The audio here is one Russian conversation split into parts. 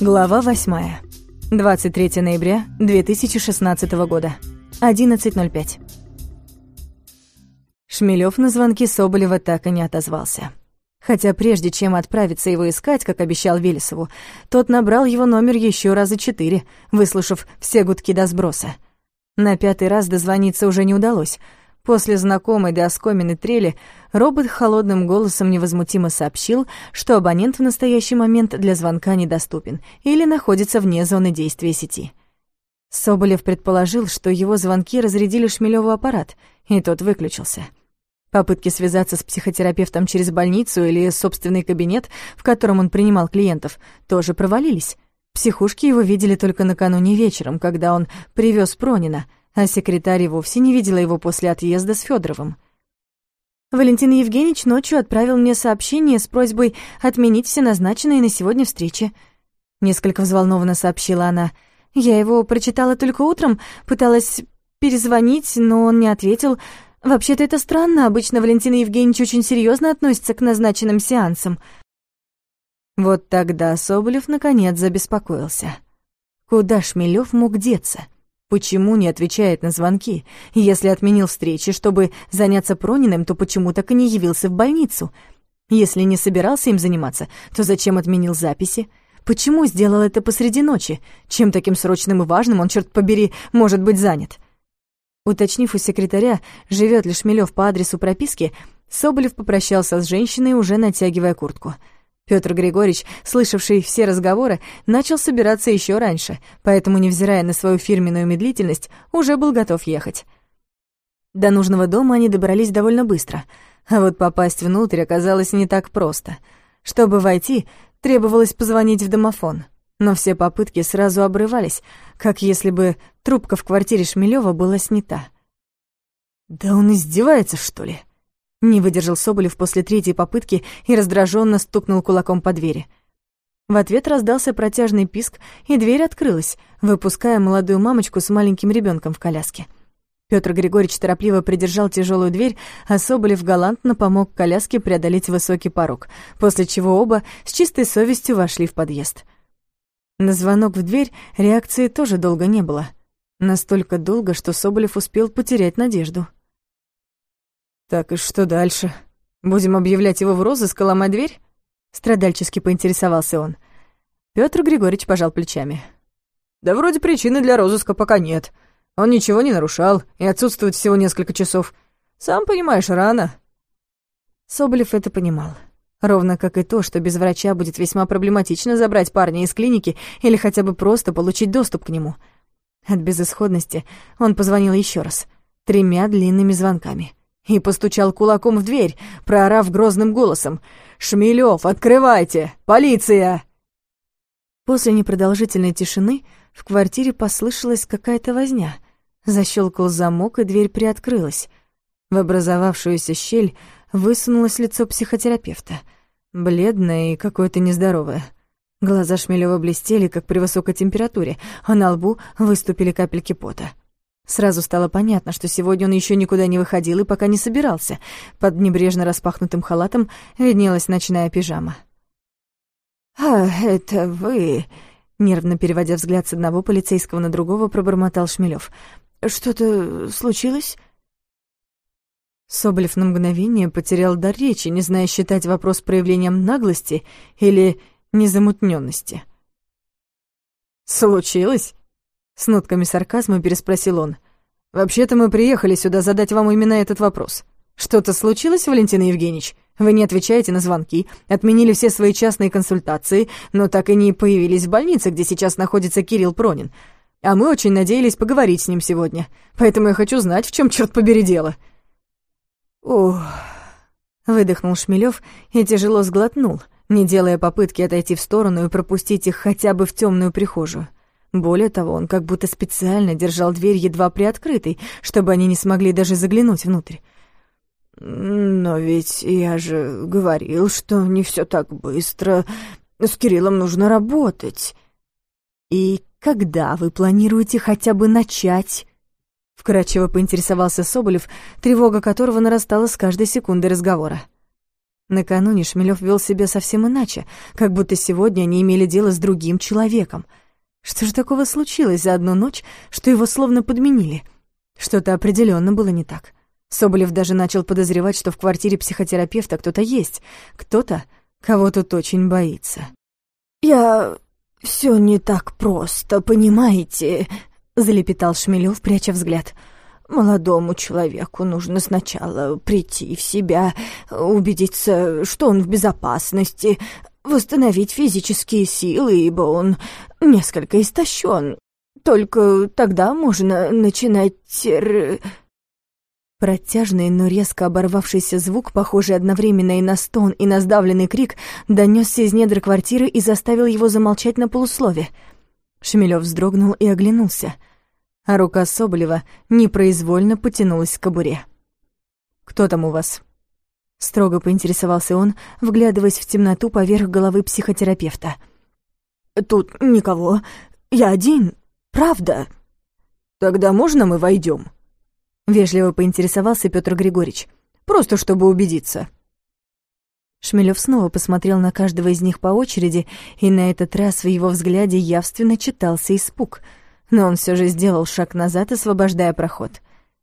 Глава 8. 23 ноября 2016 года. 11.05. Шмелёв на звонки Соболева так и не отозвался. Хотя прежде чем отправиться его искать, как обещал Велесову, тот набрал его номер еще раза четыре, выслушав все гудки до сброса. На пятый раз дозвониться уже не удалось — После знакомой до оскомины трели робот холодным голосом невозмутимо сообщил, что абонент в настоящий момент для звонка недоступен или находится вне зоны действия сети. Соболев предположил, что его звонки разрядили Шмелёву аппарат, и тот выключился. Попытки связаться с психотерапевтом через больницу или собственный кабинет, в котором он принимал клиентов, тоже провалились. Психушки его видели только накануне вечером, когда он привез Пронина — а секретарь вовсе не видела его после отъезда с Федоровым. Валентин Евгеньевич ночью отправил мне сообщение с просьбой отменить все назначенные на сегодня встречи. Несколько взволнованно сообщила она. Я его прочитала только утром, пыталась перезвонить, но он не ответил. Вообще-то это странно, обычно Валентин Евгеньевич очень серьезно относится к назначенным сеансам. Вот тогда Соболев наконец забеспокоился. Куда Шмелёв мог деться? — Почему не отвечает на звонки? Если отменил встречи, чтобы заняться Прониным, то почему так и не явился в больницу? Если не собирался им заниматься, то зачем отменил записи? Почему сделал это посреди ночи? Чем таким срочным и важным он, черт побери, может быть занят? Уточнив у секретаря, живет ли Шмелёв по адресу прописки, Соболев попрощался с женщиной, уже натягивая куртку — Петр Григорьевич, слышавший все разговоры, начал собираться еще раньше, поэтому, невзирая на свою фирменную медлительность, уже был готов ехать. До нужного дома они добрались довольно быстро, а вот попасть внутрь оказалось не так просто. Чтобы войти, требовалось позвонить в домофон, но все попытки сразу обрывались, как если бы трубка в квартире Шмелева была снята. «Да он издевается, что ли?» Не выдержал Соболев после третьей попытки и раздраженно стукнул кулаком по двери. В ответ раздался протяжный писк, и дверь открылась, выпуская молодую мамочку с маленьким ребенком в коляске. Петр Григорьевич торопливо придержал тяжелую дверь, а Соболев галантно помог коляске преодолеть высокий порог, после чего оба с чистой совестью вошли в подъезд. На звонок в дверь реакции тоже долго не было. Настолько долго, что Соболев успел потерять надежду. «Так и что дальше? Будем объявлять его в розыск и ломать дверь?» Страдальчески поинтересовался он. Пётр Григорьевич пожал плечами. «Да вроде причины для розыска пока нет. Он ничего не нарушал и отсутствует всего несколько часов. Сам понимаешь, рано». Соболев это понимал. Ровно как и то, что без врача будет весьма проблематично забрать парня из клиники или хотя бы просто получить доступ к нему. От безысходности он позвонил еще раз, тремя длинными звонками и постучал кулаком в дверь, проорав грозным голосом. «Шмелёв, открывайте! Полиция!» После непродолжительной тишины в квартире послышалась какая-то возня. Защелкал замок, и дверь приоткрылась. В образовавшуюся щель высунулось лицо психотерапевта. Бледное и какое-то нездоровое. Глаза Шмелёва блестели, как при высокой температуре, а на лбу выступили капельки пота. Сразу стало понятно, что сегодня он еще никуда не выходил и пока не собирался. Под небрежно распахнутым халатом виднелась ночная пижама. «А, это вы...» Нервно переводя взгляд с одного полицейского на другого, пробормотал Шмелев. «Что-то случилось?» Соболев на мгновение потерял дар речи, не зная считать вопрос проявлением наглости или незамутненности. «Случилось?» С нотками сарказма переспросил он. «Вообще-то мы приехали сюда задать вам именно этот вопрос. Что-то случилось, Валентин Евгеньевич? Вы не отвечаете на звонки, отменили все свои частные консультации, но так и не появились в больнице, где сейчас находится Кирилл Пронин. А мы очень надеялись поговорить с ним сегодня. Поэтому я хочу знать, в чем черт побери дело». «Ух...» — выдохнул Шмелев и тяжело сглотнул, не делая попытки отойти в сторону и пропустить их хотя бы в темную прихожую. Более того, он как будто специально держал дверь едва приоткрытой, чтобы они не смогли даже заглянуть внутрь. «Но ведь я же говорил, что не все так быстро. С Кириллом нужно работать». «И когда вы планируете хотя бы начать?» Вкратчиво поинтересовался Соболев, тревога которого нарастала с каждой секундой разговора. Накануне Шмелёв вел себя совсем иначе, как будто сегодня они имели дело с другим человеком. Что же такого случилось за одну ночь, что его словно подменили? Что-то определенно было не так. Соболев даже начал подозревать, что в квартире психотерапевта кто-то есть, кто-то, кого тут очень боится. «Я... все не так просто, понимаете?» — залепетал Шмелёв, пряча взгляд — Молодому человеку нужно сначала прийти в себя, убедиться, что он в безопасности, восстановить физические силы, ибо он несколько истощен. Только тогда можно начинать... Протяжный, но резко оборвавшийся звук, похожий одновременно и на стон, и на сдавленный крик, донесся из недр квартиры и заставил его замолчать на полуслове. Шмелев вздрогнул и оглянулся — а рука Соболева непроизвольно потянулась к кобуре. «Кто там у вас?» Строго поинтересовался он, вглядываясь в темноту поверх головы психотерапевта. «Тут никого. Я один. Правда?» «Тогда можно мы войдем? Вежливо поинтересовался Петр Григорьевич. «Просто чтобы убедиться». Шмелев снова посмотрел на каждого из них по очереди, и на этот раз в его взгляде явственно читался испуг — но он все же сделал шаг назад, освобождая проход.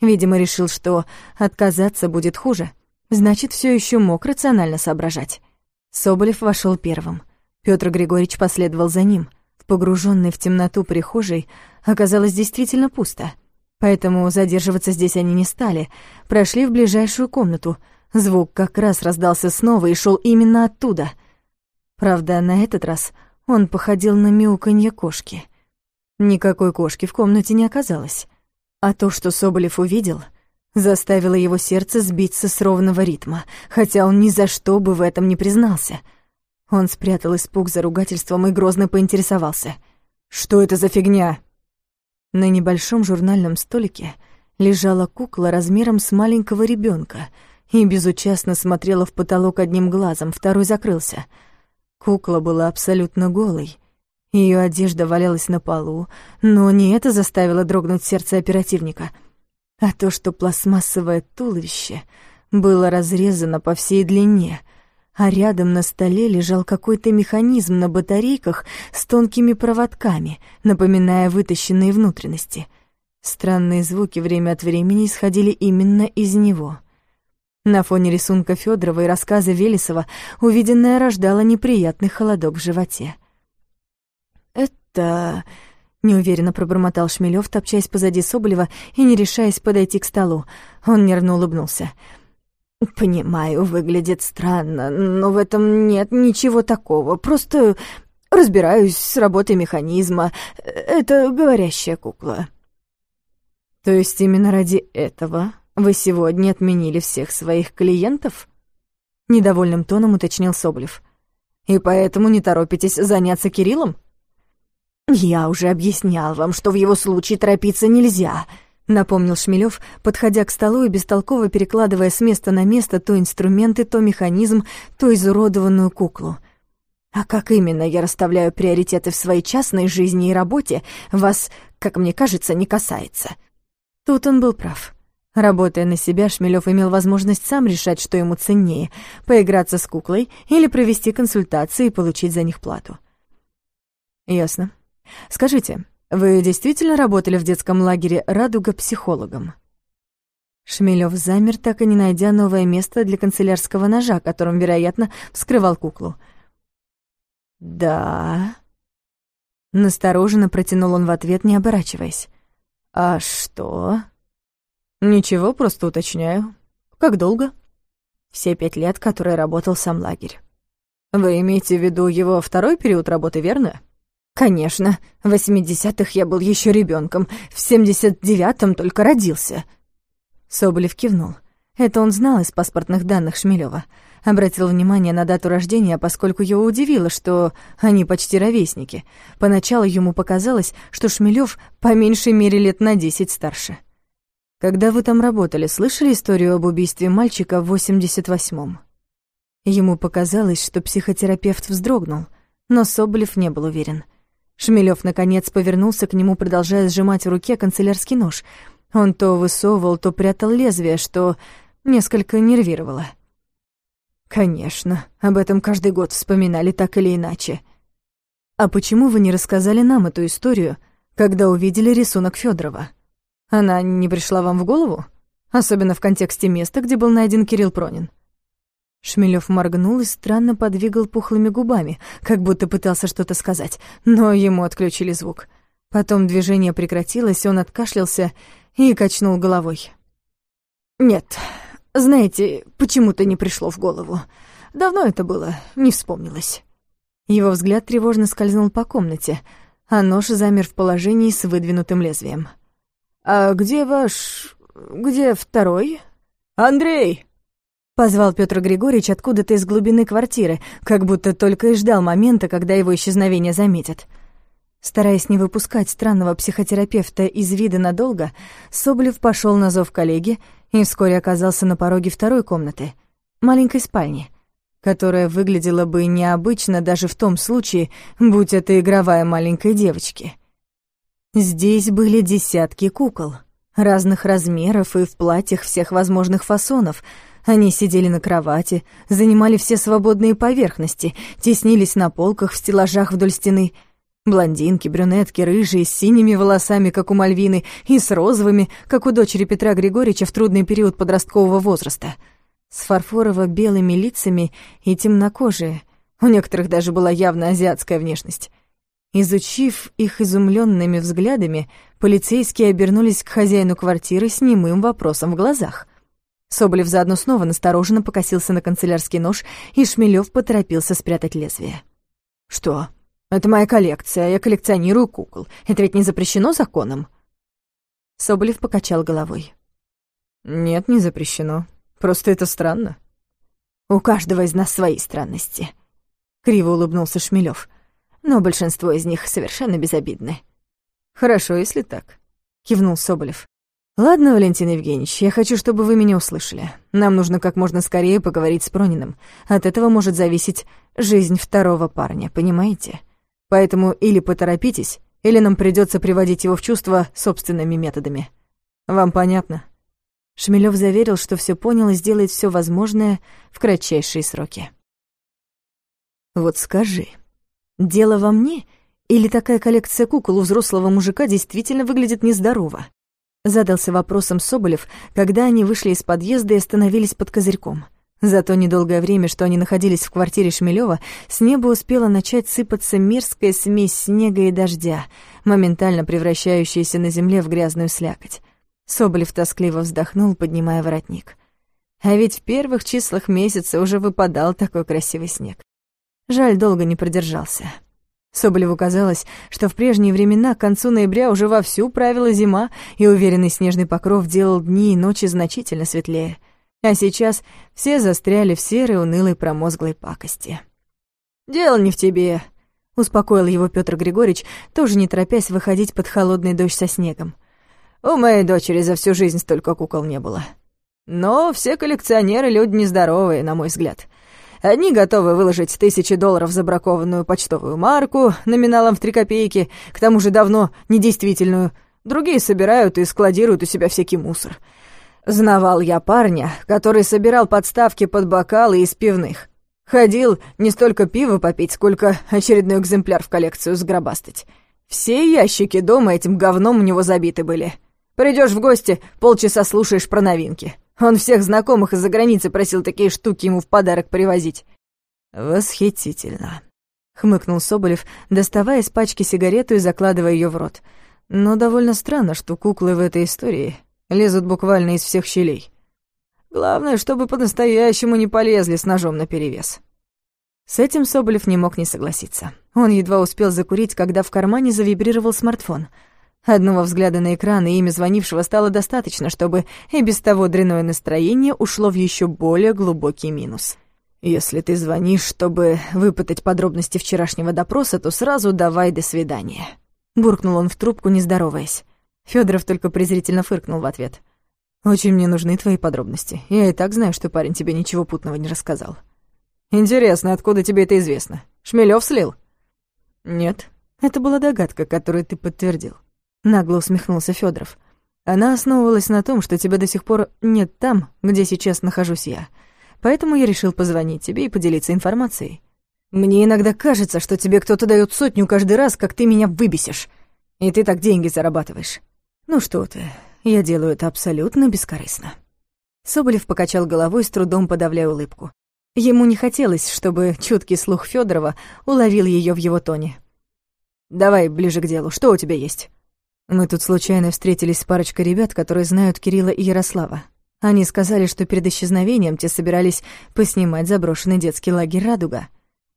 Видимо, решил, что отказаться будет хуже. Значит, все еще мог рационально соображать. Соболев вошел первым. Петр Григорьевич последовал за ним. В погруженной в темноту прихожей оказалось действительно пусто. Поэтому задерживаться здесь они не стали. Прошли в ближайшую комнату. Звук как раз раздался снова и шел именно оттуда. Правда, на этот раз он походил на мяуканье кошки — Никакой кошки в комнате не оказалось. А то, что Соболев увидел, заставило его сердце сбиться с ровного ритма, хотя он ни за что бы в этом не признался. Он спрятал испуг за ругательством и грозно поинтересовался. «Что это за фигня?» На небольшом журнальном столике лежала кукла размером с маленького ребенка и безучастно смотрела в потолок одним глазом, второй закрылся. Кукла была абсолютно голой — ее одежда валялась на полу, но не это заставило дрогнуть сердце оперативника, а то, что пластмассовое туловище было разрезано по всей длине, а рядом на столе лежал какой-то механизм на батарейках с тонкими проводками, напоминая вытащенные внутренности. Странные звуки время от времени исходили именно из него. На фоне рисунка Федорова и рассказа Велесова увиденное рождало неприятный холодок в животе — это...» — неуверенно пробормотал Шмелёв, топчась позади Соболева и не решаясь подойти к столу. Он нервно улыбнулся. «Понимаю, выглядит странно, но в этом нет ничего такого. Просто разбираюсь с работой механизма. Это говорящая кукла». «То есть именно ради этого вы сегодня отменили всех своих клиентов?» Недовольным тоном уточнил Соболев. «И поэтому не торопитесь заняться Кириллом?» «Я уже объяснял вам, что в его случае торопиться нельзя», — напомнил Шмелев, подходя к столу и бестолково перекладывая с места на место то инструменты, то механизм, то изуродованную куклу. «А как именно я расставляю приоритеты в своей частной жизни и работе, вас, как мне кажется, не касается». Тут он был прав. Работая на себя, Шмелев имел возможность сам решать, что ему ценнее — поиграться с куклой или провести консультации и получить за них плату. «Ясно», Скажите, вы действительно работали в детском лагере «Радуга» психологом?» Шмелёв замер, так и не найдя новое место для канцелярского ножа, которым, вероятно, вскрывал куклу. «Да...» Настороженно протянул он в ответ, не оборачиваясь. «А что?» «Ничего, просто уточняю. Как долго?» «Все пять лет, которые работал сам лагерь». «Вы имеете в виду его второй период работы, верно?» «Конечно. В восьмидесятых я был еще ребенком, в семьдесят девятом только родился». Соболев кивнул. Это он знал из паспортных данных Шмелева. Обратил внимание на дату рождения, поскольку его удивило, что они почти ровесники. Поначалу ему показалось, что Шмелев по меньшей мере лет на десять старше. «Когда вы там работали, слышали историю об убийстве мальчика в 88-м?» Ему показалось, что психотерапевт вздрогнул, но Соболев не был уверен — Шмелев наконец повернулся к нему, продолжая сжимать в руке канцелярский нож. Он то высовывал, то прятал лезвие, что несколько нервировало. «Конечно, об этом каждый год вспоминали так или иначе». «А почему вы не рассказали нам эту историю, когда увидели рисунок Федорова? Она не пришла вам в голову? Особенно в контексте места, где был найден Кирилл Пронин?» Шмелев моргнул и странно подвигал пухлыми губами, как будто пытался что-то сказать, но ему отключили звук. Потом движение прекратилось, он откашлялся и качнул головой. «Нет, знаете, почему-то не пришло в голову. Давно это было, не вспомнилось». Его взгляд тревожно скользнул по комнате, а нож замер в положении с выдвинутым лезвием. «А где ваш... где второй?» «Андрей!» Позвал Петр Григорьевич откуда-то из глубины квартиры, как будто только и ждал момента, когда его исчезновение заметят. Стараясь не выпускать странного психотерапевта из вида надолго, Соболев пошел на зов коллеги и вскоре оказался на пороге второй комнаты, маленькой спальни, которая выглядела бы необычно даже в том случае, будь это игровая маленькой девочки. Здесь были десятки кукол, разных размеров и в платьях всех возможных фасонов — они сидели на кровати, занимали все свободные поверхности, теснились на полках в стеллажах вдоль стены. Блондинки, брюнетки, рыжие, с синими волосами, как у Мальвины, и с розовыми, как у дочери Петра Григорьевича в трудный период подросткового возраста. С фарфорово-белыми лицами и темнокожие. У некоторых даже была явно азиатская внешность. Изучив их изумленными взглядами, полицейские обернулись к хозяину квартиры с немым вопросом в глазах. Соболев заодно снова настороженно покосился на канцелярский нож, и Шмелёв поторопился спрятать лезвие. «Что? Это моя коллекция, я коллекционирую кукол. Это ведь не запрещено законом?» Соболев покачал головой. «Нет, не запрещено. Просто это странно». «У каждого из нас свои странности», — криво улыбнулся Шмелёв. «Но большинство из них совершенно безобидны». «Хорошо, если так», — кивнул Соболев. «Ладно, Валентин Евгеньевич, я хочу, чтобы вы меня услышали. Нам нужно как можно скорее поговорить с Прониным. От этого может зависеть жизнь второго парня, понимаете? Поэтому или поторопитесь, или нам придется приводить его в чувство собственными методами. Вам понятно?» Шмелёв заверил, что все понял и сделает все возможное в кратчайшие сроки. «Вот скажи, дело во мне или такая коллекция кукол у взрослого мужика действительно выглядит нездорово?» Задался вопросом Соболев, когда они вышли из подъезда и остановились под козырьком. За то недолгое время, что они находились в квартире Шмелева, с неба успела начать сыпаться мерзкая смесь снега и дождя, моментально превращающаяся на земле в грязную слякоть. Соболев тоскливо вздохнул, поднимая воротник. А ведь в первых числах месяца уже выпадал такой красивый снег. Жаль, долго не продержался. Соболеву казалось, что в прежние времена к концу ноября уже вовсю правила зима, и уверенный снежный покров делал дни и ночи значительно светлее. А сейчас все застряли в серой, унылой, промозглой пакости. «Дело не в тебе», — успокоил его Петр Григорьевич, тоже не торопясь выходить под холодный дождь со снегом. «У моей дочери за всю жизнь столько кукол не было. Но все коллекционеры люди нездоровые, на мой взгляд». Одни готовы выложить тысячи долларов за бракованную почтовую марку номиналом в три копейки, к тому же давно недействительную. Другие собирают и складируют у себя всякий мусор. Знавал я парня, который собирал подставки под бокалы из пивных. Ходил не столько пива попить, сколько очередной экземпляр в коллекцию сгробастать. Все ящики дома этим говном у него забиты были. Придешь в гости, полчаса слушаешь про новинки. Он всех знакомых из-за границы просил такие штуки ему в подарок привозить. «Восхитительно», — хмыкнул Соболев, доставая из пачки сигарету и закладывая ее в рот. «Но довольно странно, что куклы в этой истории лезут буквально из всех щелей. Главное, чтобы по-настоящему не полезли с ножом наперевес». С этим Соболев не мог не согласиться. Он едва успел закурить, когда в кармане завибрировал смартфон — Одного взгляда на экран и имя звонившего стало достаточно, чтобы и без того дрянное настроение ушло в еще более глубокий минус. «Если ты звонишь, чтобы выпытать подробности вчерашнего допроса, то сразу давай до свидания», — буркнул он в трубку, не здороваясь. Федоров только презрительно фыркнул в ответ. «Очень мне нужны твои подробности. Я и так знаю, что парень тебе ничего путного не рассказал». «Интересно, откуда тебе это известно? Шмелёв слил?» «Нет, это была догадка, которую ты подтвердил». Нагло усмехнулся Федоров. Она основывалась на том, что тебя до сих пор нет там, где сейчас нахожусь я. поэтому я решил позвонить тебе и поделиться информацией. Мне иногда кажется, что тебе кто-то дает сотню каждый раз, как ты меня выбесишь, и ты так деньги зарабатываешь. Ну что ты, я делаю это абсолютно бескорыстно». Соболев покачал головой, с трудом подавляя улыбку. Ему не хотелось, чтобы чуткий слух Федорова уловил ее в его тоне. «Давай ближе к делу. Что у тебя есть?» Мы тут случайно встретились с парочкой ребят, которые знают Кирилла и Ярослава. Они сказали, что перед исчезновением те собирались поснимать заброшенный детский лагерь «Радуга».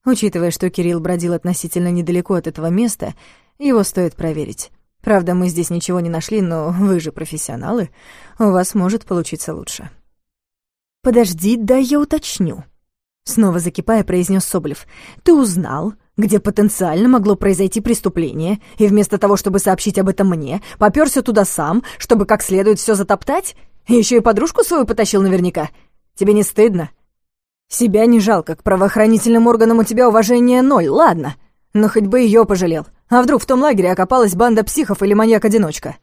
Учитывая, что Кирилл бродил относительно недалеко от этого места, его стоит проверить. Правда, мы здесь ничего не нашли, но вы же профессионалы, у вас может получиться лучше. «Подожди, дай я уточню», — снова закипая, произнес Соболев. «Ты узнал, где потенциально могло произойти преступление, и вместо того, чтобы сообщить об этом мне, попёрся туда сам, чтобы как следует все затоптать? Еще и подружку свою потащил наверняка. Тебе не стыдно? Себя не жалко, к правоохранительным органам у тебя уважение ноль, ладно, но хоть бы ее пожалел. А вдруг в том лагере окопалась банда психов или маньяк-одиночка?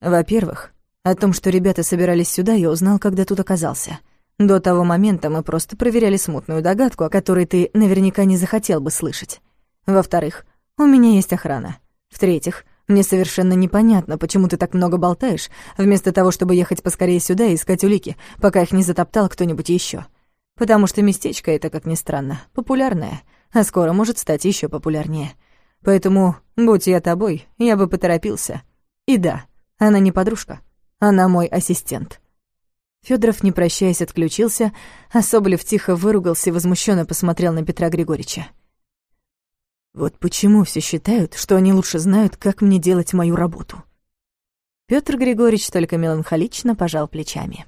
Во-первых, о том, что ребята собирались сюда, я узнал, когда тут оказался — до того момента мы просто проверяли смутную догадку, о которой ты наверняка не захотел бы слышать. Во-вторых, у меня есть охрана. В-третьих, мне совершенно непонятно, почему ты так много болтаешь, вместо того, чтобы ехать поскорее сюда и искать улики, пока их не затоптал кто-нибудь еще. Потому что местечко это, как ни странно, популярное, а скоро может стать еще популярнее. Поэтому, будь я тобой, я бы поторопился. И да, она не подружка, она мой ассистент. Федоров, не прощаясь, отключился, а Соболев тихо выругался и возмущенно посмотрел на Петра Григорьевича. Вот почему все считают, что они лучше знают, как мне делать мою работу. Петр Григорьевич только меланхолично пожал плечами.